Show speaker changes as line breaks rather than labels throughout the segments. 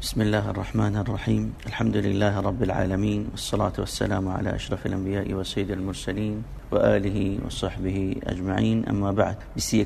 بسم الله الرحمن الرحيم الحمد لله رب العالمين والصلاة والسلام على أشرف الأنبياء وسيد المرسلين وآله وصحبه أجمعين أما بعد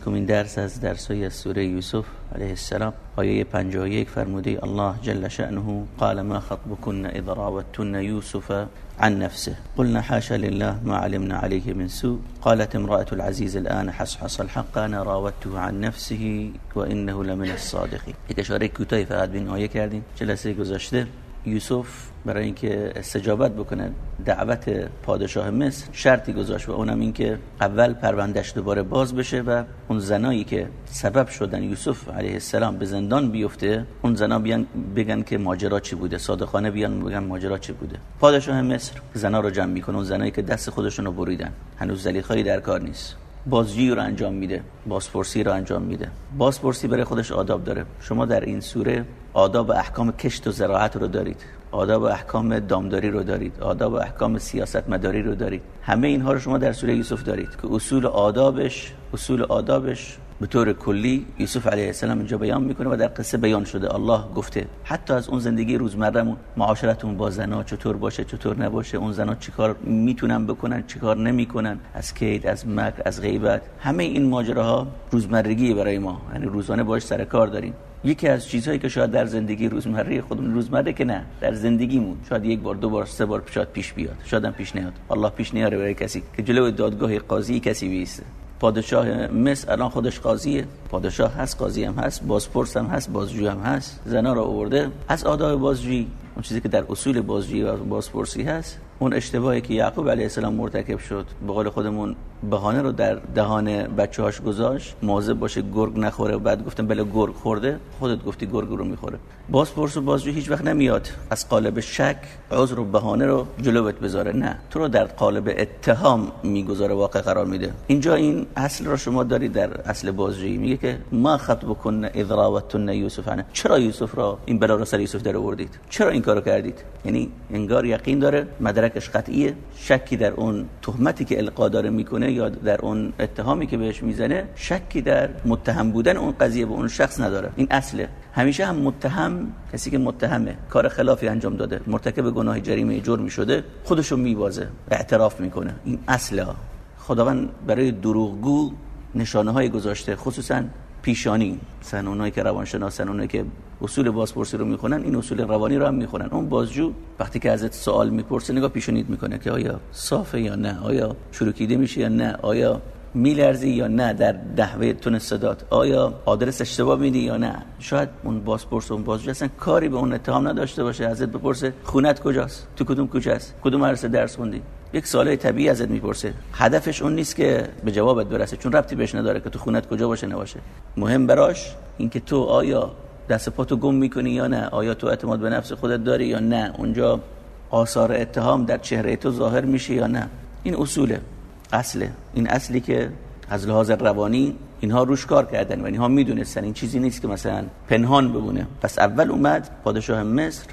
من درس از درسای سوره يوسف عليه السلام آیه 51 فرموده الله جل شأنه قال ما خطبكن إذ راوتن يوسف عن نفسه قلنا حاشا لله ما علمنا عليه من سوء قالت امرأة العزيز الآن حصحص الحق أنا راودته عن نفسه وإنه لمن الصادقين یک اشاره کوتاهی فقط به این آیه جلسه گذاشته یوسف برای اینکه استجابت بکنه دعوت پادشاه مصر شرطی گذاشت و اونم این که اول پروندهش دوباره باز بشه و اون زنایی که سبب شدن یوسف علیه السلام به زندان بیفته اون زنا بیان بگن که ماجرا چی بوده صادقانه بیان بگن ماجرا چی بوده. پادشاه مصر زنا رو جمع می‌کنه اون زنایی که دست خودشون رو بریدن. هنوز زلیخایی در کار نیست. بازجویی رو انجام میده بازپرسی رو انجام میده. بازپرسی برای خودش آداب داره. شما در این سوره آداب احکام کشت و زراعت رو دارید. آداب احکام دامداری رو دارید. آداب احکام سیاست مداری رو دارید. همه اینها رو شما در سوره یوسف دارید که اصول آدابش اصول آدابش به طور کلی یوسف علیه السلام اینجا بیان می‌کنه و در قصه بیان شده. الله گفته حتی از اون زندگی روزمرهمون معاشرتون با زنا چطور باشه چطور نباشه اون زنا چیکار می‌تونن بکنن چیکار نمی‌کنن از کید از مکر از غیبت همه این ماجراها روزمرگی برای ما. یعنی روزانه باش سر کار داریم. یکی از چیزهایی که شاید در زندگی روزمره خودمون روزمره که نه در زندگیمون شاید یک بار دو بار سه بار شاید پیش بیاد. شاید هم پیش نیاد. الله پیش نیاره برای کسی که جلوی دادگاه قاضی کسی بیسته. پادشاه مصر الان خودش قاضیه. پادشاه هست قاضی هم هست بازپرس هم هست بازجو هم هست. زنا را آورده. از آداب بازجویی اون چیزی که در اصول بازجویی و بازپرسی هست اون اشتباهی که یعقوب علیه السلام مرتکب شد به قول خودمون بهانه رو در دهان بچه‌هاش گذاشت. مواظب باشه گرگ نخوره. بعد گفتم بله گرگ خورده. خودت گفتی گرگ رو می‌خوره. باز پرس و بازجو هیچ وقت نمیاد از قالب شک عذر و بهانه رو جلوت بذاره. نه. تو رو در قالب اتهام می‌گذاره. واقع قرار میده. اینجا این اصل رو شما دارید در اصل بازجویی. میگه که ما خط بکن اذ راوتن یوسف عنه چرا یوسف را این بلا رو سر یوسف در آوردید؟ چرا این کارو کردید؟ یعنی انگار یقین داره مدرکش قطعیه. شکی در اون تهمتی که القا داره می‌کنه یا در اون اتهامی که بهش می‌زنه شکی در متهم بودن اون قضیه به اون شخص نداره. این اصله. همیشه هم متهم کسی که متهمه کار خلافی انجام داده مرتکب گناه جریمه جرمی شده خودشو میبازه اعتراف می‌کنه. این اصله خداوند برای دروغگو نشانه های گذاشته خصوصا پیشانی. مثلا اونایی که روانشناسن اونایی که اصول بازپرسی رو می‌خونن این اصول روانی رو هم می‌خونن. اون بازجو وقتی که ازت سوال می‌پرسه نگاه پیشونیت می‌کنه که آیا صافه یا نه؟ آیا چروکیده میشه یا نه؟ آیا میلرزی یا نه در دهوه تون صدات؟ آیا آدرس اشتباه میدی یا نه؟ شاید اون بازپرس اون بازجو اصلا کاری به اون اتهام نداشته باشه. ازت بپرسه خونت کجاست؟ تو کدوم کوچه است کدوم مدرسه درس خوندی؟ یک سوال طبیعی ازت می‌پرسه. هدفش اون نیست که به جوابت برسه چون ربطی بهش نداره که تو خونت کجا باشه نباشه. مهم براش اینکه تو آیا دست پاتو گم می‌کنی یا نه؟ آیا تو اعتماد به نفس خودت داری یا نه؟ اونجا آثار اتهام در چهره تو ظاهر میشه یا نه؟ این اصوله. اصله. این اصلی که از لحاظ روانی اینها روش کار کردن و اینها می‌دونستن. این چیزی نیست که مثلا پنهان بمونه. پس اول اومد پادشاه مصر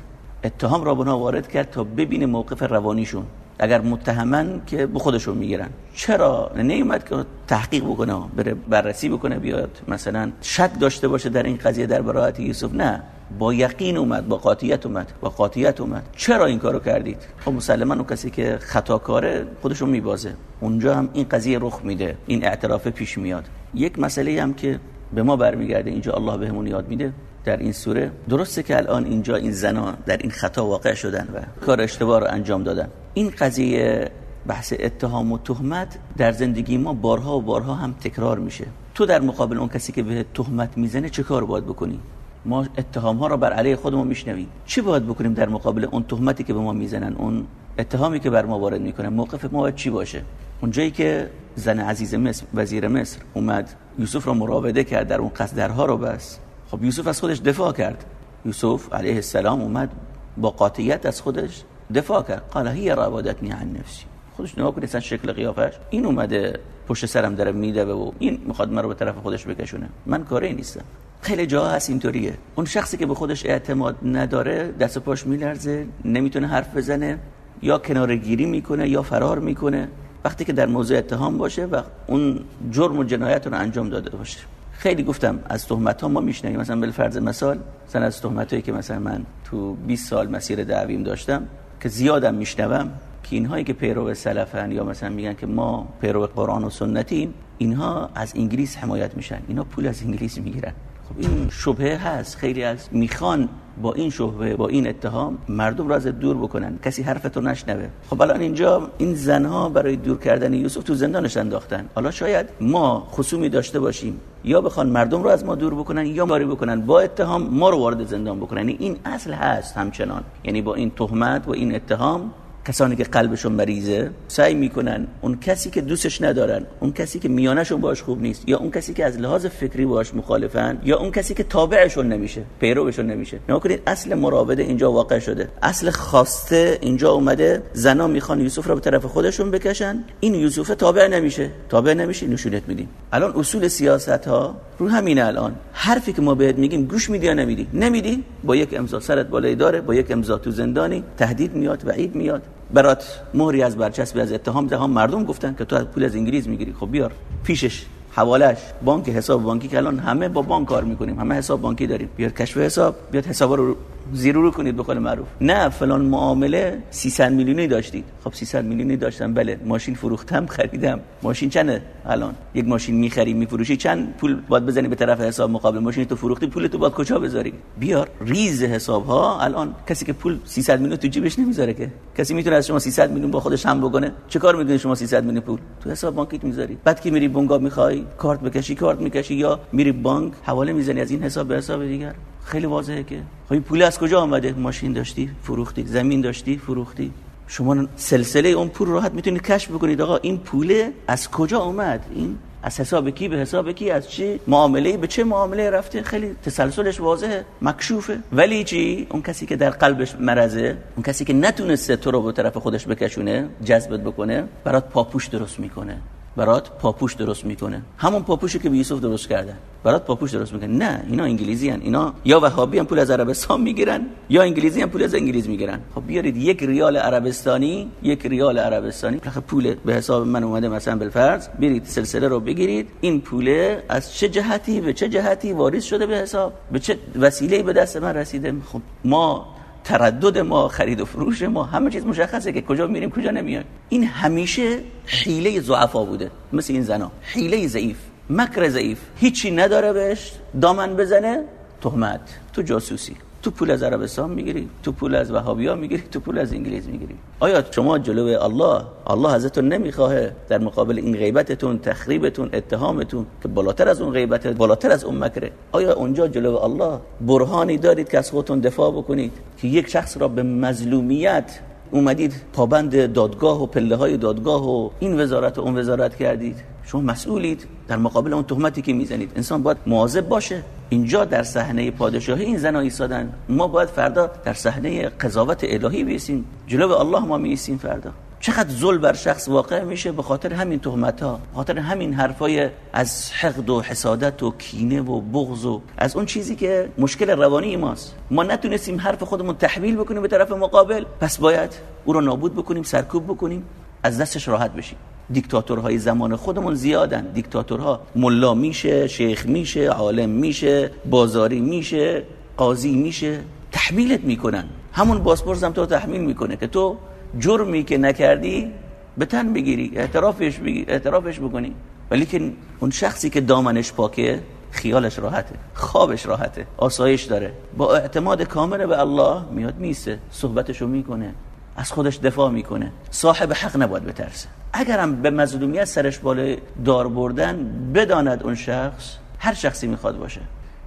اتهام را بنا وارد کرد تا ببینه موقف روانیشون. اگر متهمن که به خودشون می‌گیرن. چرا؟ نیومد که تحقیق بکنه بره بررسی بکنه بیاد مثلا شک داشته باشه در این قضیه در براعت یوسف. نه. با یقین اومد با قاطیت اومد با قاطیت اومد. چرا این کارو کردید؟ خب مسلما اون کسی که خطاکاره خودشو میبازه. اونجا هم این قضیه رخ میده این اعتراف پیش میاد. یک مسئله هم که به ما برمیگرده. اینجا الله بهمون یاد میده در این سوره. درسته که الان اینجا این زنا در این خطا واقع شدن و کار اشتباه رو انجام دادن. این قضیه بحث اتهام و تهمت در زندگی ما بارها و بارها هم تکرار میشه. تو در مقابل اون کسی که به تهمت می‌زنه چه کار باید بکنی؟ ما اتهام ها رو بر علیه خودمون میشنویم. چی باید بکنیم در مقابل اون تهمتی که به ما می‌زنن؟ اون اتهامی که بر ما وارد می‌کنن موقف ما باید چی باشه؟ اونجایی که زن عزیز مصر وزیر مصر اومد. یوسف رو مراوده کرد در اون قصد درها رو بس. خب یوسف از خودش دفاع کرد. یوسف علیه السلام اومد با قاطعیت از خودش دفاع کرد. قال هی راودتنی عن نفسی. خودش نگاه کنید شکل قیافش. این اومده پشت سرم داره میده و این می‌خواد من رو به طرف خودش بکشونه. من کاری نیستم. خیلی جا هست اینطوریه. اون شخصی که به خودش اعتماد نداره دست پاش میلرزه نمی‌تونه حرف بزنه یا کنار گیری می‌کنه یا فرار می‌کنه. وقتی که در موضوع اتهام باشه و اون جرم و جنایت رو انجام داده باشه. خیلی گفتم از تهمت ها ما میشنیم مثلا بالفرض مثال مثلا از تهمت هایی که مثلا من تو 20 سال مسیر دعویم داشتم که زیادم میشنوم که اینهایی که پیرو سلفن یا مثلا میگن که ما پیرو قرآن و سنتیم اینها از انگلیس حمایت میشن. اینا پول از انگلیس می‌گیرن. خب این شبهه هست. خیلی از می‌خوان با این شبهه با این اتهام مردم را از دور بکنن. کسی حرفتو نشنوه. خب الان اینجا این زنها برای دور کردن یوسف تو زندانش انداختن. حالا شاید ما خصومی داشته باشیم. یا بخوان مردم رو از ما دور بکنن یا ماری بکنن. با اتهام ما رو وارد زندان بکنن. یعنی این اصل هست همچنان. یعنی با این تهمت و این اتهام کسانی که قلبشون مریضه سعی می‌کنن اون کسی که دوستش ندارن اون کسی که میانشون باش خوب نیست یا اون کسی که از لحاظ فکری باش مخالفن یا اون کسی که تابعشون نمیشه پیروشون نمیشه. نگاه کنید اصل مراوده اینجا واقع شده. اصل خواسته اینجا اومده زنا می‌خوان یوسف رو به طرف خودشون بکشن این یوسف تابع نمیشه. تابع نمیشه نشونت میدیم. الان اصول سیاست ها رو همین الان. حرفی که ما بهت میگیم گوش میدی یا نمیدی؟ نمیدی؟ با یک امضا سرت بالای داره با یک امضا تو زندانی. تهدید میاد وعید میاد. برات مهری از برچسبی از اتهام ده مردم گفتن که تو از پول از انگلیس می‌گیری. خب بیار. پیشش حوالش بانک حساب بانکی که الان همه با بانک کار می‌کنیم. همه حساب بانکی داریم. بیار کشف حساب. بیاد حساب رو زیرو رو کنید به قول معروف. نه فلان معامله 300 میلیونی داشتید. خب 300 میلیونی داشتم بله ماشین فروختم خریدم. ماشین چنده الان؟ یک ماشین می‌خری میفروشی چند پول باید بزنی به طرف حساب مقابل؟ ماشین تو فروختی پول تو باید کجا بذاری؟ بیار ریز حساب ها الان کسی که پول 300 میلیون تو جیبش نمی‌ذاره که. کسی می‌تونه از شما 300 میلیون با خودش هم بکنه؟ چه کار می‌کنی شما 300 میلیون پول؟ تو حساب بانکیت می‌ذاری. بعد که میری بونگا می‌خوای کارت بکشی کارت می‌کشی یا میری بانک حواله می‌زنی از این حساب به حساب دیگر؟ خیلی واضحه که. خب پول از کجا آمده ماشین داشتی؟ فروختی. زمین داشتی؟ فروختی. شما سلسله اون پول راحت می‌تونید کشف بکنید. آقا این پوله از کجا اومد؟ این از حساب کی؟ به حساب کی؟ از چه معامله به چه معامله رفته؟ خیلی تسلسلش واضحه. مکشوفه. ولی چی؟ اون کسی که در قلبش مرزه اون کسی که نتونسته تو رو به طرف خودش بکشونه جذبت بکنه برات پاپوش درست می‌کنه. برات پاپوش درست می‌کنه. همون پاپوشی که به یوسف درست کردن برات پاپوش درست می‌کنه. نه اینا انگلیسی هن. اینا یا وهابی هم پول از عربستان می‌گیرن یا انگلیسی هم پول از انگلیس می‌گیرن. خب بیارید یک ریال عربستانی یک ریال عربستانی. پول به حساب من اومده مثلا بالفرض. برید سلسله رو بگیرید. این پوله از چه جهتی به چه جهتی واریز شده به حساب؟ به چه وسیله به دست من رسیده؟ خب ما تردد ما خرید و فروش ما همه چیز مشخصه که کجا میریم کجا نمیایم. این همیشه حیله ضعفا بوده مثل این زنا. حیله ضعیف مکر ضعیف. هیچی نداره بهش دامن بزنه تهمت. تو جاسوسی. تو پول از عربستان می‌گیری تو پول از وهابیا می‌گیری تو پول از انگلیس می‌گیری. آیا شما جلو الله الله ازتون نمی‌خواه در مقابل این غیبتتون تخریبتون اتهامتون که بالاتر از اون غیبت بالاتر از اون مکره؟ آیا اونجا جلو الله برهانی دارید که از خودتون دفاع بکنید که یک شخص را به مظلومیت اومدید پابند دادگاه و پله های دادگاه و این وزارت و اون وزارت کردید؟ شما مسئولید در مقابل اون تهمتی که می‌زنید. انسان باید مواظب باشه. اینجا در صحنه پادشاهی این زنا ایستادن. ما باید فردا در صحنه قضاوت الهی بیسیم جلو الله ما میسیم فردا. چقدر ظلم بر شخص واقع میشه به خاطر همین تهمت ها خاطر همین حرفای از حقد و حسادت و کینه و بغض و از اون چیزی که مشکل روانی ماست. ما نتونستیم حرف خودمون تحویل بکنیم به طرف مقابل. پس باید او رو نابود بکنیم سرکوب بکنیم. از دستش راحت بشیم. دیکتاتورهای زمان خودمون زیادن. دیکتاتورها ملا میشه شیخ میشه عالم میشه بازاری میشه قاضی میشه. تحمیلت می‌کنن. همون پاسپورت هم تو تحمیل می‌کنه که تو جرمی که نکردی به تن بگیری اعترافش بگیر اعترافش بکنی. ولی که اون شخصی که دامنش پاکه خیالش راحته. خوابش راحته. آسایش داره. با اعتماد کامل به الله میاد میسته صحبتشو می‌کنه. از خودش دفاع می‌کنه. صاحب حق نباید بترسه. اگرم به مظلومیت سرش بالای دار بردن بداند اون شخص هر شخصی می‌خواد باشه.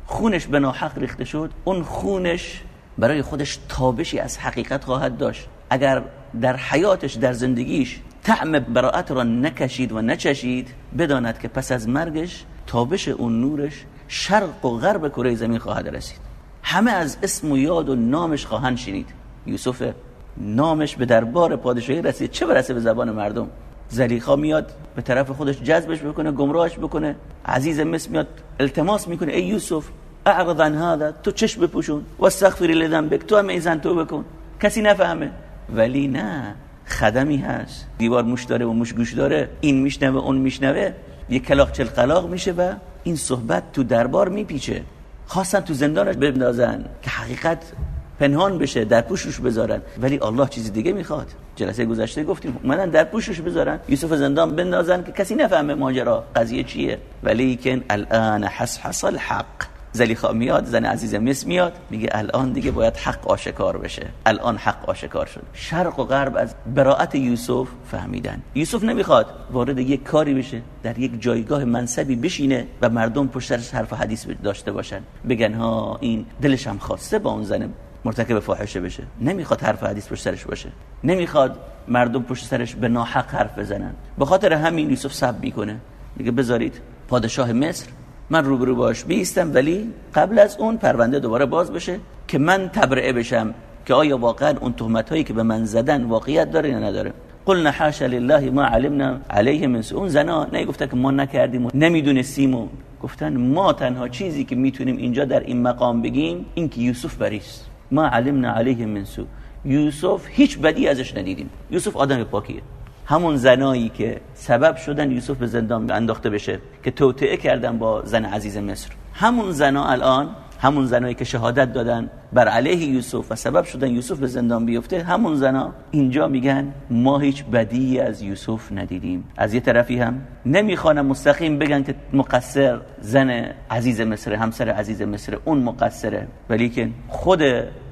خونش به ناحق ریخته شد اون خونش برای خودش تابشی از حقیقت خواهد داشت. اگر در حیاتش در زندگیش طعم براعت را نکشید و نچشید بداند که پس از مرگش تابش اون نورش شرق و غرب کره زمین خواهد رسید. همه از اسم و یاد و نامش خواهند شنید. یوسف نامش به دربار پادشاهی رسید. چه برسه به زبان مردم؟ زلیخا میاد به طرف خودش جذبش بکنه گمراهش بکنه. عزیز مصر میاد التماس می‌کنه. ای یوسف اعرض عن هذا تو چشم بپوشون. و استغفر لذنبک تو هم تو بکن کسی نفهمه. ولی نه خدمی هست. دیوار موش داره و موش گوش داره. این میشنوه اون میشنوه. یه کلاق چل قلاق میشه و این صحبت تو دربار میپیچه. خواستن تو زندانش بندازن. که حقیقت پنهان بشه در پوشش بذارن. ولی الله چیزی دیگه می‌خواد. جلسه گذشته گفتیم اومدن در پوشش بذارن. یوسف زندان بندازن که کسی نفهمه ماجرا قضیه چیه. ولی که الان حس حصل حق زلیخا میاد زن عزیز مصر میاد میگه الان دیگه باید حق آشکار بشه. الان حق آشکار شد. شرق و غرب از براعت یوسف فهمیدن. یوسف نمی‌خواد وارد یک کاری بشه در یک جایگاه منصبی بشینه و مردم پشتش حرف و حدیث داشته باشن. بگن ها این دلش هم خواسته با اون زن مرتکب فاحشه بشه. نمی‌خواد حرف حدیث پشت سرش باشه. نمی‌خواد مردم پشت سرش به ناحق حرف بزنن. به خاطر همین یوسف صبر می‌کنه. میگه بذارید پادشاه مصر من روبرو باش بیستم ولی قبل از اون پرونده دوباره باز بشه که من تبرئه بشم که آیا واقعا اون تهمت هایی که به من زدن واقعیت داره یا نداره. قلنا حاشا لله ما علمنا علیه من اون زنا نه که ما نکردیم و نمی‌دونستیم و گفتن ما تنها چیزی که می‌تونیم اینجا در این مقام بگیم این که یوسف بریست. ما علمنا علیه من سو یوسف هیچ بدی ازش ندیدیم. یوسف آدم پاکیه. همون زنایی که سبب شدن یوسف به زندان انداخته بشه که توطئه کردن با زن عزیز مصر. همون زنا الان همون زنایی که شهادت دادن بر علیه یوسف و سبب شدن یوسف به زندان بیفته همون زنا اینجا میگن ما هیچ بدی از یوسف ندیدیم. از یه طرفی هم نمی‌خوانم مستقیم بگن که مقصر زن عزیز مصر همسر عزیز مصر اون مقصره. ولی که خود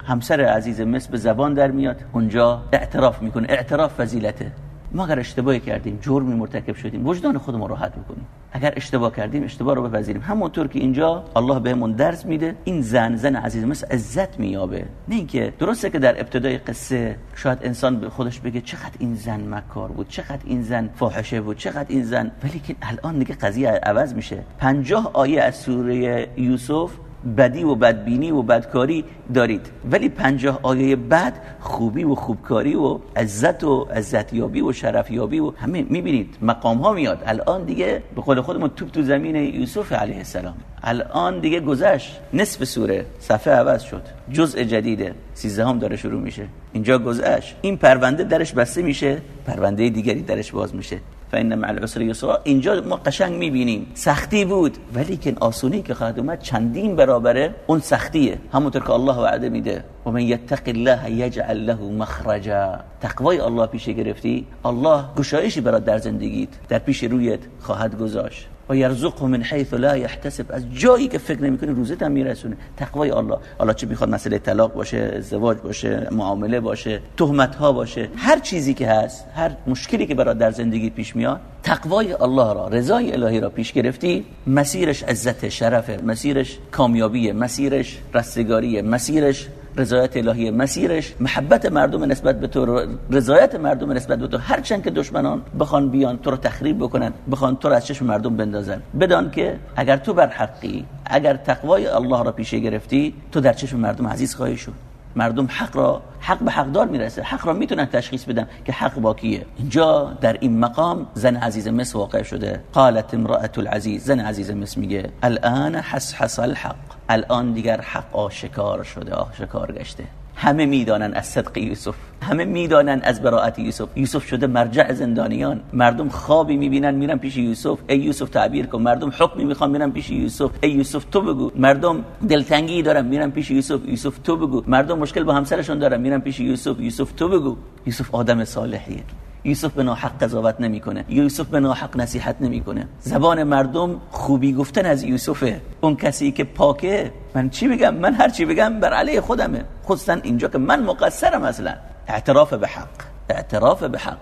همسر عزیز مصر به زبان در میاد. اونجا اعتراف می‌کنه. اعتراف فضیلته. ما اگر اشتباهی کردیم جرمی مرتکب شدیم وجدان خودمون راحت بکنیم. اگر اشتباه کردیم اشتباه رو بپذیریم. همونطور که اینجا الله بهمون درس میده این زن زن عزیز مثل عزت میابه نه اینکه درسته که در ابتدای قصه شاید انسان به خودش بگه چقدر این زن مکار بود چقدر این زن فاحشه بود چقدر این زن. ولی که الان دیگه قضیه عوض میشه. پنجاه آیه از سوره یوسف بدی و بدبینی و بدکاری دارید. ولی پنجاه آیه بعد خوبی و خوبکاری و عزت و عزتیابی و شرفیابی و همه می‌بینید. مقام ها میاد. الان دیگه به قول خودمون توپ تو زمین یوسف علیه السلام. الان دیگه گذشت. نصف سوره. صفحه عوض شد. جزء جدیده هم داره شروع میشه. اینجا گذشت. این پرونده درش بسته میشه. پرونده دیگری درش باز میشه. فإن مع العسر یسرا اینجا ما قشنگ می‌بینیم. سختی بود. ولی که آسونی که خواهد اومد چندین برابره اون سختیه. همونطور که الله وعده میده. و من یتق الله یجعل له مخرجا. تقوای الله پیش گرفتی. الله گشایشی برات در زندگیت در پیش رویت خواهد گذاشت. و یرزقه من حیث لا یحتسب از جایی که فکر نمی‌کنی روزت هم میرسونه. تقوای الله. الله چه می‌خواد؟ مسئله طلاق باشه ازدواج باشه معامله باشه تهمت ها باشه. هر چیزی که هست هر مشکلی که برات در زندگی پیش میاد تقوای الله را رضای الهی را پیش گرفتی. مسیرش عزت شرف مسیرش کامیابی مسیرش رستگاری مسیرش رضایت الهی مسیرش محبت مردم نسبت به تو رضایت مردم نسبت به تو هرچند که دشمنان بخوان بیان تو رو تخریب بکنن بخوان تو رو از چشم مردم بندازن. بدان که اگر تو بر حقی اگر تقوای الله را پیشه گرفتی تو در چشم مردم عزیز خواهی شد. مردم حق را حق به حقدار می‌رسه. حق را می‌تونن تشخیص بدن که حق باکیه اینجا در این مقام زن عزیز مصر واقع شده. قالت امرأة العزیز. زن عزیز مصر میگه الان حس حس الحق. الان دیگر حق آشکار شده آشکار گشته. همه می‌دانن از صدق یوسف همه می‌دانن از براعت یوسف. یوسف شده مرجع زندانیان. مردم خوابی می‌بینن میرن پیش یوسف. ای یوسف تعبیر کن. مردم حکمی می‌خوان میرن پیش یوسف. ای یوسف تو بگو. مردم دلتنگی دارن میرن پیش یوسف. یوسف تو بگو. مردم مشکل با همسرشون دارن میرن پیش یوسف. یوسف تو بگو. یوسف آدم صالحیه. یوسف به ناحق قضاوت نمی‌کنه. یوسف به ناحق نصیحت نمی‌کنه. زبان مردم خوبی گفتن از یوسفه. اون کسی که پاکه من چی بگم؟ من هر چی بگم بر علیه خودمه. خصوصا اینجا که من مقصرم اصلا. اعتراف به حق. اعتراف به حق.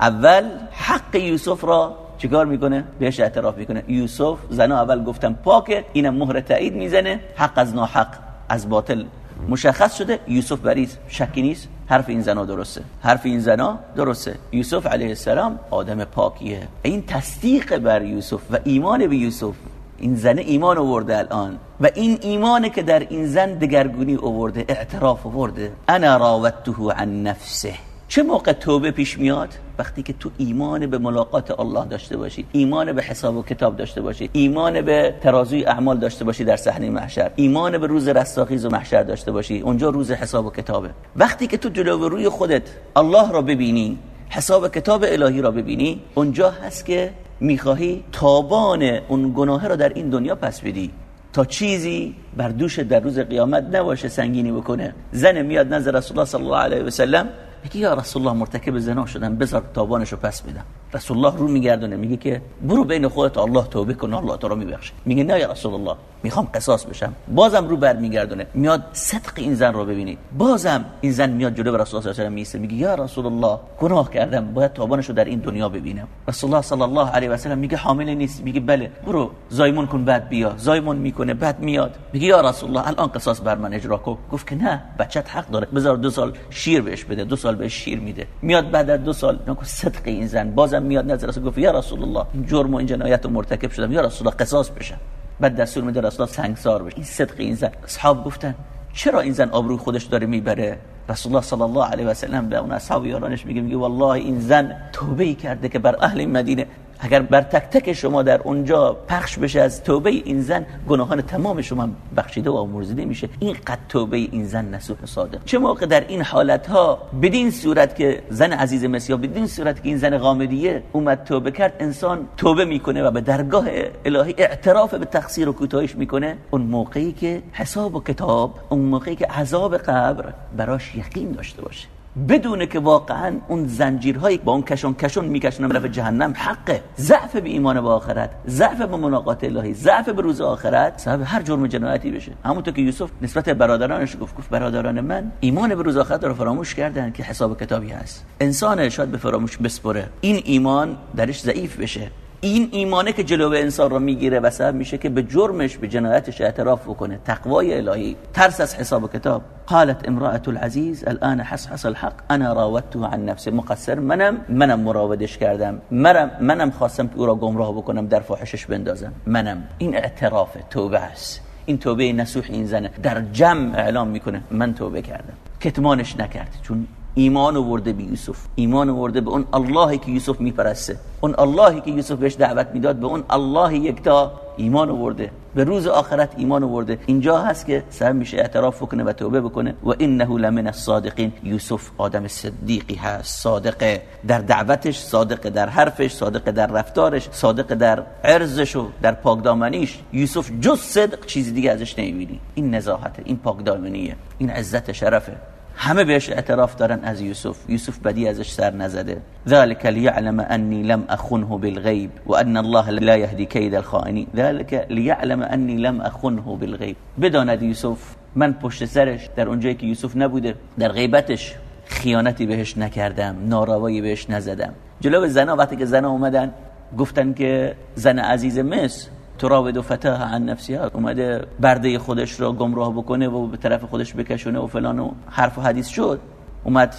اول حق یوسف را چیکار می‌کنه؟ بهش اعتراف می‌کنه. یوسف زنا اول گفتم پاکه. اینم مهر تایید می‌زنه. حق از ناحق از باطل مشخص شده یوسف بریز شکی نیست؟ حرف این زنا درسته. حرف این زنا درسته. یوسف علیه السلام آدم پاکیه. این تصدیق بر یوسف و ایمان به یوسف این زن ایمان آورده الان و این ایمان که در این زن دگرگونی آورده اعتراف آورده. انا راودته عن نفسه. چه موقع توبه پیش میاد؟ وقتی که تو ایمان به ملاقات الله داشته باشی ایمان به حساب و کتاب داشته باشی ایمان به ترازوی اعمال داشته باشی در صحنه محشر ایمان به روز رستاخیز و محشر داشته باشی اونجا روز حساب و کتابه. وقتی که تو جلو روی خودت الله را ببینی حساب کتاب الهی را ببینی اونجا هست که می‌خواهی تابان اون گناه رو در این دنیا پس بدی. تا چیزی بر دوش در روز قیامت نباشه سنگینی بکنه. زن میاد نظر رسول الله صلی الله علیه و سلم میگه یا رسول الله مرتکب زنا شدم بذار تابانشو پس بدم. رسول الله رو میگردونه میگه که برو بین خودت الله توبه کن الله تو رو میبخشه میگه نه یا رسول الله می‌خوام قصاص بشم بازم رو بر میگردونه میاد صدق این زن رو ببینید بازم این زن میاد جلو رسول الله صلی الله علیه و میگه یا رسول الله گناه کردم باید تابانشو در این دنیا ببینم رسول الله صلی الله علیه و سلم میگه حامل نیست میگه بله برو زایمون کن بعد بیا زایمون می‌کنه بعد میاد میگه یا رسول الله الان قصاص بر من اجرا کن گفت که نه بچت حق داره بذار دو سال شیر بهش بده دو سال بهش شیر میده میاد بعد از دو سال نگو صدق این زن بازم میاد نظر رسول گفت یا رسول الله این جرم و این جنایت رو مرتکب شدم. یا رسول الله قصاص بشم. بعد دستور میده رسول الله سنگسار بشه. این صدق این زن. اصحاب گفتن چرا این زن آبروی خودش داره می‌بره؟ رسول الله صلی الله علیه و سلم به اون اصحاب یارانش میگه میگه والله این زن توبه ای کرده که بر اهل مدینه اگر بر تک تک شما در اونجا پخش بشه از توبه این زن گناهان تمام شما بخشیده و آمرزیده میشه. این قد توبه این زن نسوح صادق. چه موقع در این حالت ها بدین صورت که زن عزیز مسیح بدین صورت که این زن غامدیه اومد توبه کرد انسان توبه می‌کنه و به درگاه الهی اعتراف به تقصیر و کوتاهیش می‌کنه؟ اون موقعی که حساب و کتاب اون موقعی که عذاب قبر براش یقین داشته باشه. بدونه که واقعا اون زنجیرهایی با اون کشون کشون میکشونن به جهنم حقه. ضعف به ایمان به آخرت ضعف به مناقات الهی ضعف به روز آخرت سبب هر جرم جنایتی بشه. همونطور که یوسف نسبت برادرانش گفت گفت برادران من ایمان به روز آخرت رو فراموش کردن که حساب کتابی هست. انسان شاید به فراموش بسپره. این ایمان درش ضعیف بشه. این ایمانه که جلو انسان رو می‌گیره و سبب میشه که به جرمش به جنایتش اعتراف بکنه. تقوای الهی. ترس از حساب کتاب. قالت امرأة العزیز الان حس حس الحق انا راودته عن نفسه مقصر منم منم مراودش کردم. منم منم خواستم که او را گمراه بکنم در فاحشش بندازم. منم. این اعتراف توبه است. این توبه نسوح این زنه در جمع اعلام می‌کنه من توبه کردم. کتمانش نکرد. چون ایمان ورده به یوسف. ایمان ورده به اون اللهی که یوسف میپرسته. اون اللهی که یوسف بهش دعوت می‌داد به اون الله یکتا ایمان ورده به روز آخرت ایمان ورده اینجا هست که سر میشه اعتراف بکنه و توبه بکنه. و انه لمن الصادقین. یوسف آدم صدیقی هست صادقه. در دعوتش صادقه در حرفش صادقه در رفتارش صادقه در عرضش و در پاکدامنیش. یوسف جز صدق چیزی دیگه ازش نمی‌بینی. این نزاهته این پاکدامنیه. این عزت شرفه. همه بهش اعتراف دارن از یوسف. یوسف بدی ازش سر نزده. ذلك ليعلم اني لم اخنه بالغيب وان الله لا يهدي كيد الخائنين ذلك ليعلم اني لم اخنه بالغيب بداند یوسف من پشت سرش در اونجایی که یوسف نبوده در غیبتش خیانتی بهش نکردم ناروایی بهش نزدم. جلو زنا وقتی که زنا اومدن گفتن که زن عزیز مصر تراود و فتاه عن نفسها اومده برده خودش را گمراه بکنه و به طرف خودش بکشونه و فلان و حرف و حدیث شد. اومد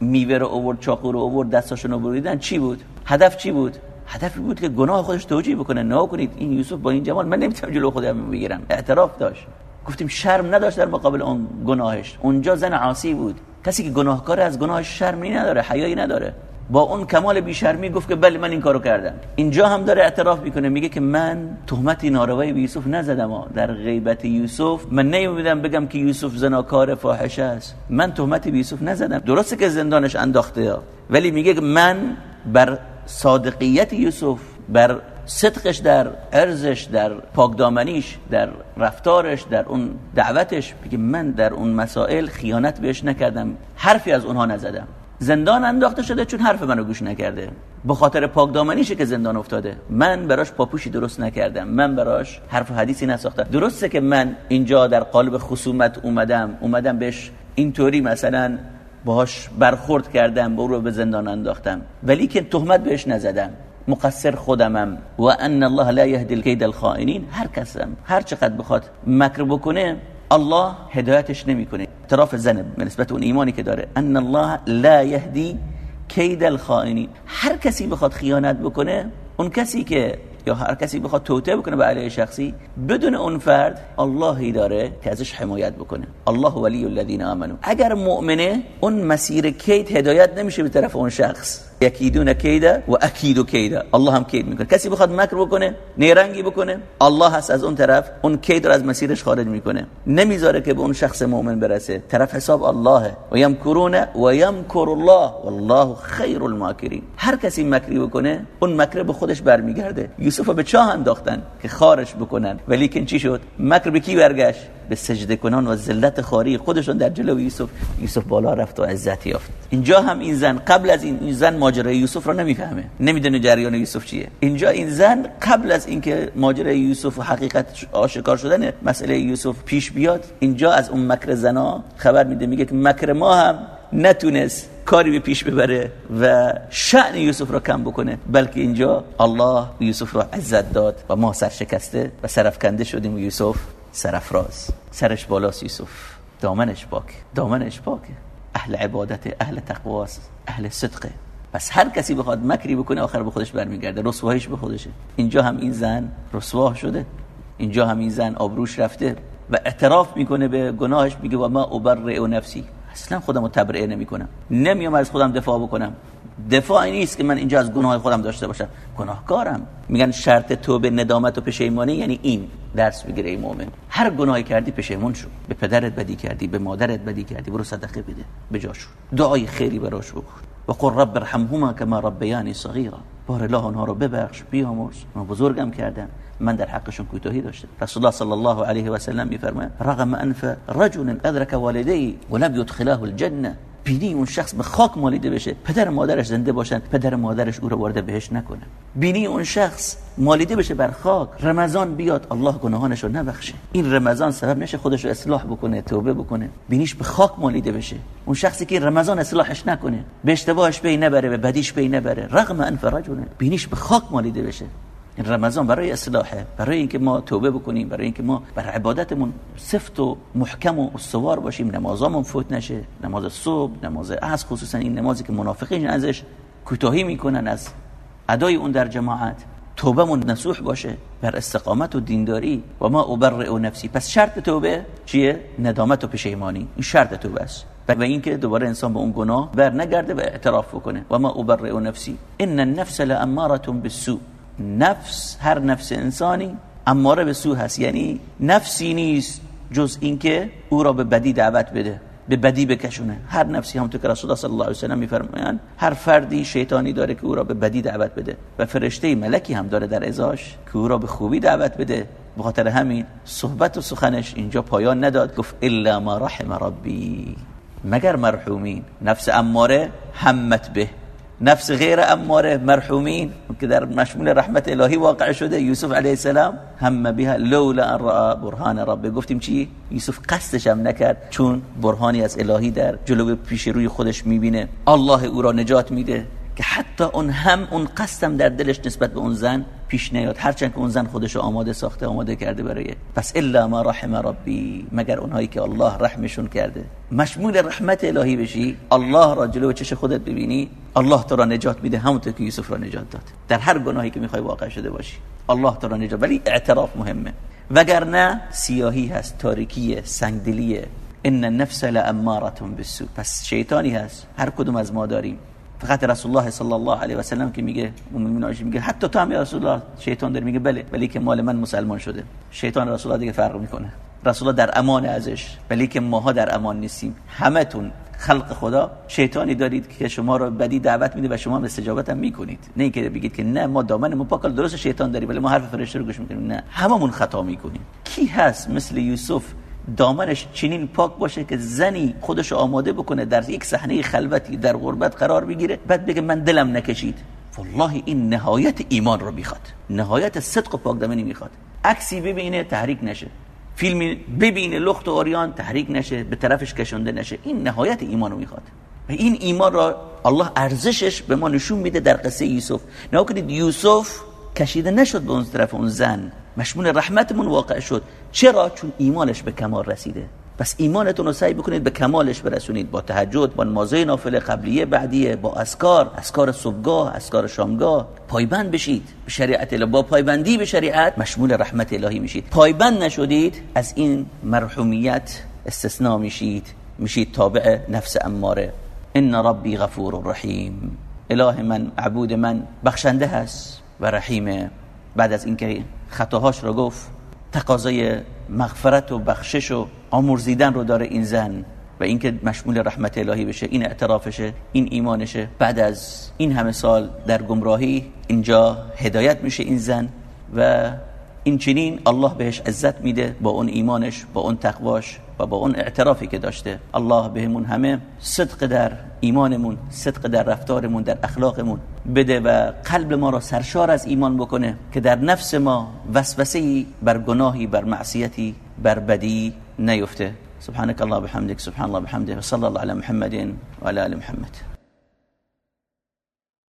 میوه رو اوورد چاقو رو اوورد دستاشون رو بریدن چی بود؟ هدف چی بود؟ هدفی بود که گناه خودش توجیه بکنه. نه کنید این یوسف با این جمال من نمی‌تونم جلو خودم بگیرم. اعتراف داشت. گفتیم شرم نداشت در مقابل اون گناهش. اونجا زن عاصی بود. کسی که گناهکار از گناهش شرمی نداره حیایی نداره. با اون کمال بیشرمی گفت که بله من این کارو کردم. اینجا هم داره اعتراف می‌کنه میگه که من تهمتی ناروایی به یوسف نزدم در غیبت یوسف من نمی‌دونم بگم که یوسف زناکار فاحشه است. من تهمتی به یوسف نزدم. درسته که زندانش انداخته ولی میگه که من بر صادقیت یوسف بر صدقش در ارزش در پاکدامنیش در رفتارش در اون دعوتش بگه من در اون مسائل خیانت بهش نکردم. حرفی از اونها نزدم. زندان انداخته شده چون حرف منو گوش نکرده. به خاطر پاکدامنیشه که زندان افتاده. من براش پاپوشی درست نکردم. من براش حرف و حدیثی نساختم. درسته که من اینجا در قالب خصومت اومدم. اومدم بهش اینطوری مثلا باهاش برخورد کردم برو به زندان انداختم. ولی که تهمت بهش نزدم. مقصر خودمم. و ان الله لا يهدي الكيد الخائنين هر کسم هر چقدر بخواد مکر بکنه الله هدایتش نمی‌کنه. اعتراف زن نسبت اون ایمانی که داره. ان الله لا يهدي كيد الخائنين هر کسی بخواد خیانت بکنه اون کسی که یا هر کسی بخواد توته بکنه به علیه شخصی بدون اون فرد اللهی داره که ازش حمایت بکنه. الله ولی الذین آمنو اگر مؤمنه اون مسیر کید هدایت نمیشه به طرف اون شخص. یکیدون کیده و اکیدو کیده. الله هم کید می‌کنه. کسی بخواد مکر بکنه نیرنگی بکنه الله هست از اون طرف اون کید رو از مسیرش خارج می‌کنه. نمی‌ذاره که به اون شخص مؤمن برسه. طرف حساب الله. و یمکرون و یمکر الله. والله خیر الماکرین. هر کسی مکری بکنه اون مکر به خودش برمیگرده. یوسف به چاه انداختن که خارش بکنن. ولی چی شد؟ مکر به کی برگشت؟ به سجده کنان و ذلت خاری خودشون در جلو یوسف. یوسف بالا رفت و عزت یافت. اینجا هم این زن قبل از این, زن ماجرای یوسف رو نمی‌فهمه. نمی‌دونه جریان یوسف چیه. اینجا این زن قبل از اینکه ماجرای یوسف و حقیقت آشکار شدن مسئله یوسف پیش بیاد اینجا از اون مکر زنا خبر میده. میگه که مکر ما هم نتونست کاری به پیش ببره و شأن یوسف را کم بکنه. بلکه اینجا الله یوسف را عزت داد و ما سرشکسته و سرفکنده شدیم و یوسف سرفراز سرش بالاست یوسف. دامنش پاک دامنش پاکه. اهل عبادت اهل تقواست اهل صدقه پس هر کسی بخواد مکری بکنه آخر به خودش برمیگرده. رسوایش به خودشه. اینجا هم این زن رسواه شده. اینجا هم این زن آبروش رفته و اعتراف می‌کنه به گناهش. میگه و ما ابرئ نفسی. اصلا خودم رو تبرئه نمی‌کنم. نمیام از خودم دفاع بکنم. دفاعی نیست که من اینجا از گناه خودم داشته باشم. گناهکارم. میگن شرط توبه ندامت و پشیمانی یعنی این درس بگیره ای مؤمن. هر گناهی کردی پشیمون شو. به پدرت بدی کردی به مادرت بدی کردی. برو صدقه بده. به جاشو دعای خیری براش بکن. و قل رب ارحمهما كما ربياني صغيرا. بار الله اونها رو ببخش بیامرز. ما بزرگم کردن. من در حقشون کوتاهی داشته رسول الله صلی الله علیه و سلم میفرماید رغم انف رجل ادرك والديه ولم يدخله الجنه. بینی اون شخص به خاک مالیده بشه. پدر مادرش زنده باشن. پدر مادرش او رو وارد بهش نکنه بینی اون شخص مالیده بشه بر خاک. رمضان بیاد الله گناهانش رو نبخشه. این رمضان سبب نشه خودش رو اصلاح بکنه توبه بکنه. بینیش به خاک مالیده بشه. اون شخصی که رمضان اصلاحش نکنه به اشتباهش پی نبره به بدیش پی نبره. رغم انف رجل بینیش به خاک مالیده بشه. این رمضان برای اصلاحه برای اینکه ما توبه بکنیم برای اینکه ما بر عبادتمون سفت و محکم و استوار باشیم نمازامون فوت نشه. نماز صبح نماز عصر خصوصا این نمازی که منافقین ازش کوتاهی می‌کنن از ادای اون در جماعت. توبهمون نصوح باشه بر استقامت و دینداری. و ما ابرئ نفسی. پس شرط توبه چیه؟ ندامت و پشیمانی. این شرط توبه است. و اینکه دوباره انسان به اون گناه بر نگرده و اعتراف بکنه. و ما ابرئ نفسی. ان النفس لاماره بالسوء. نفس هر نفس انسانی اماره به سو هست. یعنی نفسی نیست جز اینکه او را به بدی دعوت بده. به بدی بکشونه. هر نفسی هم که رسول الله صلی الله علیه و سلم میفرمایند هر فردی شیطانی داره که او را به بدی دعوت بده و فرشته ملکی هم داره در ازاش که او را به خوبی دعوت بده. به خاطر همین صحبت و سخنش اینجا پایان نداد. گفت الا ما رحم ربی. مگر مرحومین؟ نفس اماره همت به. نفس غیر اماره مرحومین. که در مشمول رحمت الهی واقع شده یوسف علیه السلام. هم بها لولا ان را برهان رب گفتیم چی؟ یوسف قصدش هم نکرد چون برهانی از الهی در جلو پیش روی خودش می‌بینه. الله او را نجات میده. که حتی اون هم اون قسم در دلش نسبت به اون زن پیش نیاد. هرچند که اون زن خودش آماده ساخته آماده کرده برای پس الا ما رحم ربی مگر اونهایی که الله رحمشون کرده. مشمول رحمت الهی بشی الله را جلو چش خودت ببینی الله تو را نجات میده همونطور که یوسف را نجات داد. در هر گناهی که می‌خوای واقع شده باشی الله تو را نجات ولی اعتراف مهمه. وگرنه سیاهی هست تاریکی سنگدلیه ان النفس لاماره بالسوء. پس شیطانی هست هر کدوم از ما داریم. فقط رسول الله صلی الله علیه و سلم که میگه مومنین عایشه میگه. حتی تو هم یا رسول الله شیطان داره میگه بله ولی که مال من مسلمان شده. شیطان رسول الله دیگه فرق می‌کنه. رسول الله در امان ازش ولی که ماها در امان نیستیم. همتون خلق خدا شیطانی دارید که شما رو بدی دعوت میده و شما هم استجابت هم می‌کنید. نه اینکه بگید که نه ما دامن ما پاکل درست شیطان داری ولی ما حرف فرشته رو گوش می‌کنیم. نه هممون خطا می‌کنیم. کی هست مثل یوسف دامنش چنین پاک باشه که زنی خودش آماده بکنه در یک صحنه خلوتی در غربت قرار بگیره بعد بگه من دلم نکشید. والله این نهایت ایمان رو می‌خواد. نهایت صدق و پاک دامنی می‌خواد. عکسی ببینه تحریک نشه. فیلم ببینه لخت و آریان تحریک نشه به طرفش کشنده نشه. این نهایت ایمان رو می‌خواد. و این ایمان را الله ارزشش به ما نشون میده در قصه یوسف. نه کنید یوسف کشیده نشد به اون طرف اون زن. مشمول رحمتمون واقع شد. چرا؟ چون ایمانش به کمال رسیده. پس ایمانتون رو سعی بکنید به کمالش برسونید. با تهجد با نمازهای نافله قبلیه بعدیه با اسکار اسکار صبحگاه اسکار شامگاه. پایبند بشید. به شریعت الهی. با پایبندی به شریعت مشمول رحمت الهی میشید. پایبند نشدید از این مرحومیت استثناء میشید. میشید تابع نفس اماره. ان ربی غفور رحیم. اله من عبود من بخشنده هست. و رحیمه بعد از اینکه خطاهاش رو گفت تقاضای مغفرت و بخشش و آمرزیدن رو داره این زن و اینکه مشمول رحمت الهی بشه این اعترافشه این ایمانشه. بعد از این همه سال در گمراهی اینجا هدایت میشه این زن و این چنین الله بهش عزت میده با اون ایمانش با اون تقواش و با اون اعترافی که داشته. الله بهمون همه صدق در ایمانمون صدق در رفتارمون در اخلاقمون بده و قلب ما را سرشار از ایمان بکنه که در نفس ما وسوسه بر گناهی بر معصیتی بر بدی نیفته. سبحانك الله بحمدك سبحان الله بحمده وصلى الله على محمد وعلى ال محمد.